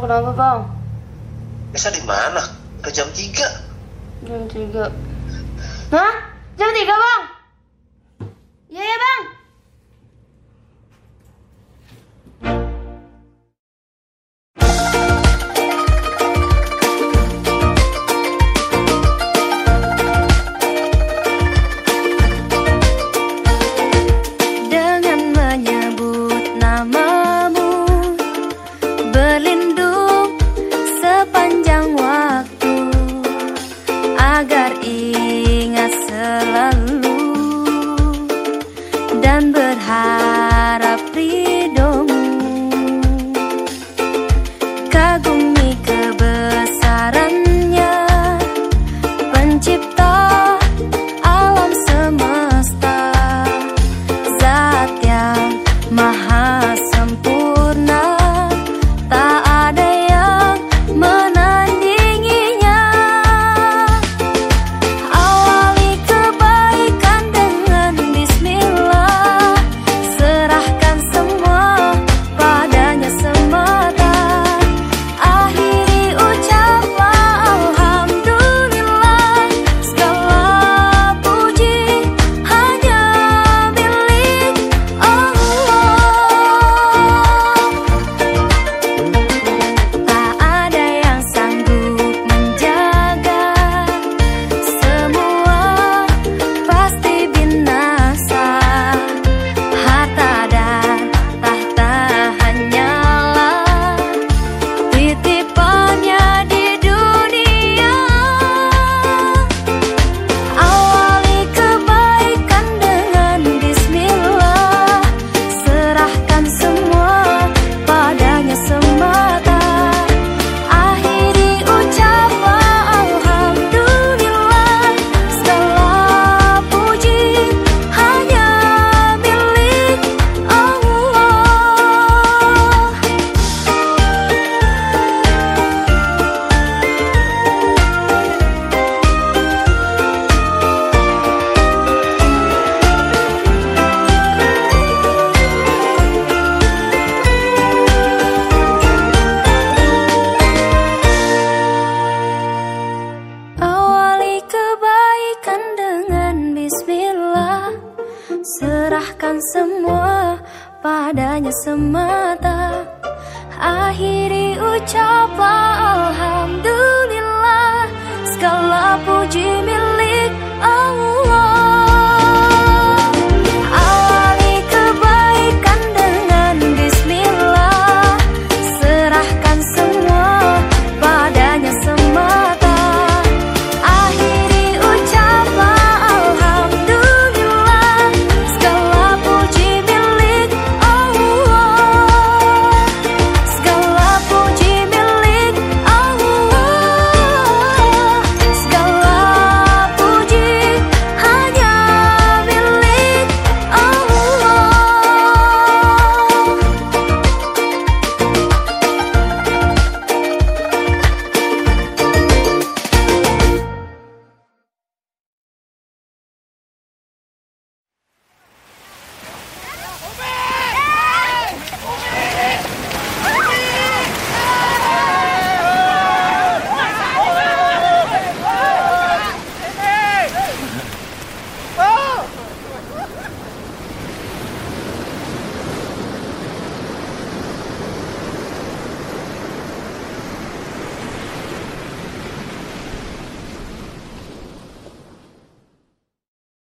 Kenapa Bang? Bisa di mana? Ke jam 3. Jam 3. Hah? agar ingat selalu. Dan ber serahkan semua padanya semata. Akhiri ucapan Alhamdulillah Segala puji milik